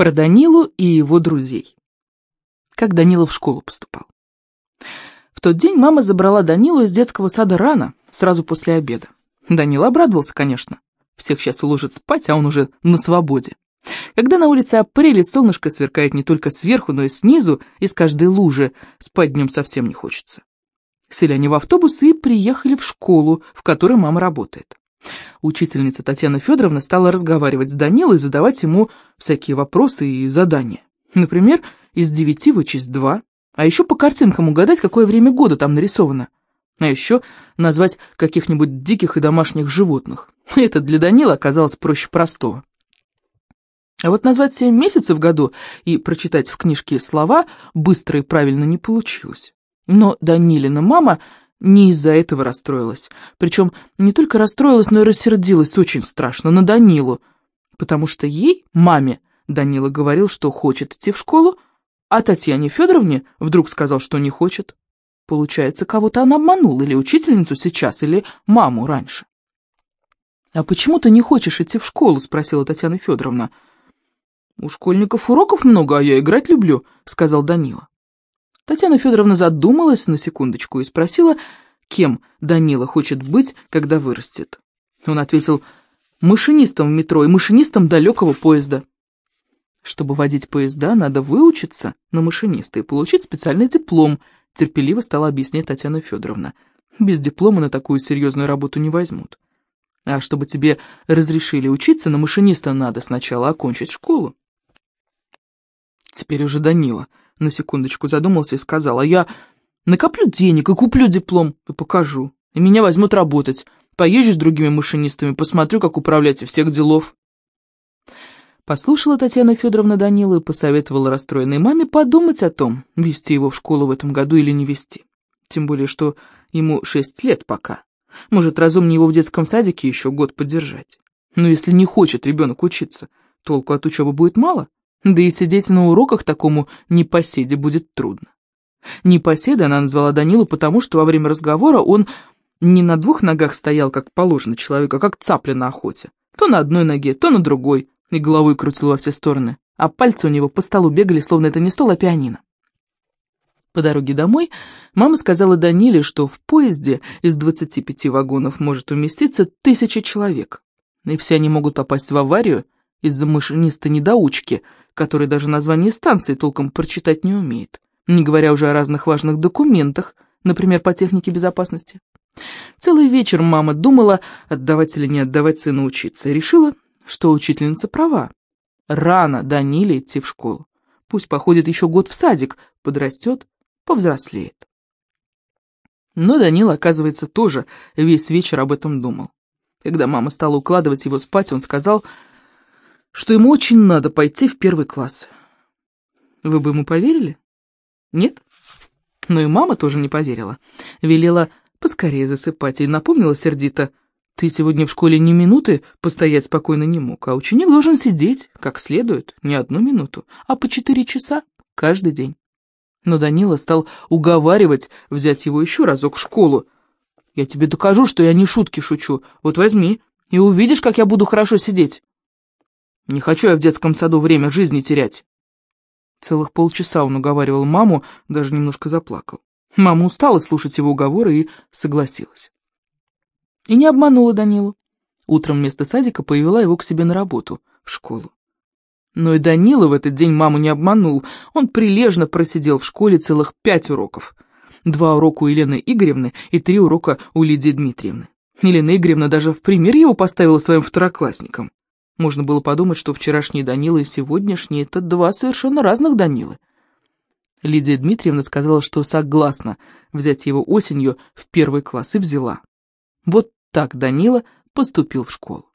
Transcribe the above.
Про Данилу и его друзей. Как Данила в школу поступал. В тот день мама забрала Данилу из детского сада рано, сразу после обеда. Данила обрадовался, конечно. Всех сейчас уложат спать, а он уже на свободе. Когда на улице апрель и солнышко сверкает не только сверху, но и снизу, из каждой лужи, спать днем совсем не хочется. Сели они в автобус и приехали в школу, в которой мама работает. Учительница Татьяна Федоровна стала разговаривать с Данилой и задавать ему всякие вопросы и задания. Например, из девяти вычесть два, а еще по картинкам угадать, какое время года там нарисовано. А еще назвать каких-нибудь диких и домашних животных. Это для Данила оказалось проще простого. А вот назвать семь месяцев в году и прочитать в книжке слова быстро и правильно не получилось. Но Данилина мама не из-за этого расстроилась. Причем не только расстроилась, но и рассердилась очень страшно на Данилу, потому что ей, маме, Данила говорил, что хочет идти в школу, а Татьяне Федоровне вдруг сказал, что не хочет. Получается, кого-то она обманула, или учительницу сейчас, или маму раньше. «А почему ты не хочешь идти в школу?» — спросила Татьяна Федоровна. «У школьников уроков много, а я играть люблю», — сказал Данила. Татьяна Федоровна задумалась на секундочку и спросила, кем Данила хочет быть, когда вырастет. Он ответил, машинистом в метро и машинистом далекого поезда. Чтобы водить поезда, надо выучиться на машиниста и получить специальный диплом, терпеливо стала объяснять Татьяна Федоровна. Без диплома на такую серьезную работу не возьмут. А чтобы тебе разрешили учиться, на машиниста надо сначала окончить школу. Теперь уже Данила на секундочку задумался и сказал, а я накоплю денег и куплю диплом и покажу. И меня возьмут работать. Поезжу с другими машинистами, посмотрю, как управлять и всех делов. Послушала Татьяна Федоровна Данилу и посоветовала расстроенной маме подумать о том, вести его в школу в этом году или не вести. Тем более, что ему шесть лет пока. Может, разумнее его в детском садике еще год поддержать. Но если не хочет ребенок учиться, толку от учебы будет мало. Да и сидеть на уроках такому непоседе будет трудно. Непоседой она назвала Данилу потому, что во время разговора он не на двух ногах стоял, как положено человеку, а как цапля на охоте. То на одной ноге, то на другой, и головой крутил во все стороны, а пальцы у него по столу бегали, словно это не стол, а пианино. По дороге домой мама сказала Даниле, что в поезде из 25 вагонов может уместиться тысяча человек, и все они могут попасть в аварию из-за машиниста-недоучки — который даже название станции толком прочитать не умеет, не говоря уже о разных важных документах, например, по технике безопасности. Целый вечер мама думала, отдавать или не отдавать сына учиться, и решила, что учительница права. Рано Даниле идти в школу. Пусть походит еще год в садик, подрастет, повзрослеет. Но Данил, оказывается, тоже весь вечер об этом думал. Когда мама стала укладывать его спать, он сказал, что ему очень надо пойти в первый класс. Вы бы ему поверили? Нет? Но и мама тоже не поверила. Велела поскорее засыпать и напомнила сердито, ты сегодня в школе ни минуты постоять спокойно не мог, а ученик должен сидеть, как следует, не одну минуту, а по четыре часа каждый день. Но Данила стал уговаривать взять его еще разок в школу. «Я тебе докажу, что я не шутки шучу. Вот возьми, и увидишь, как я буду хорошо сидеть». Не хочу я в детском саду время жизни терять. Целых полчаса он уговаривал маму, даже немножко заплакал. Мама устала слушать его уговоры и согласилась. И не обманула Данилу. Утром вместо садика повела его к себе на работу, в школу. Но и Данила в этот день маму не обманул. Он прилежно просидел в школе целых пять уроков. Два урока у Елены Игоревны и три урока у Лидии Дмитриевны. Елена Игоревна даже в пример его поставила своим второклассникам. Можно было подумать, что вчерашний Данила и сегодняшний — это два совершенно разных Данилы. Лидия Дмитриевна сказала, что согласна взять его осенью в первый класс, и взяла. Вот так Данила поступил в школу.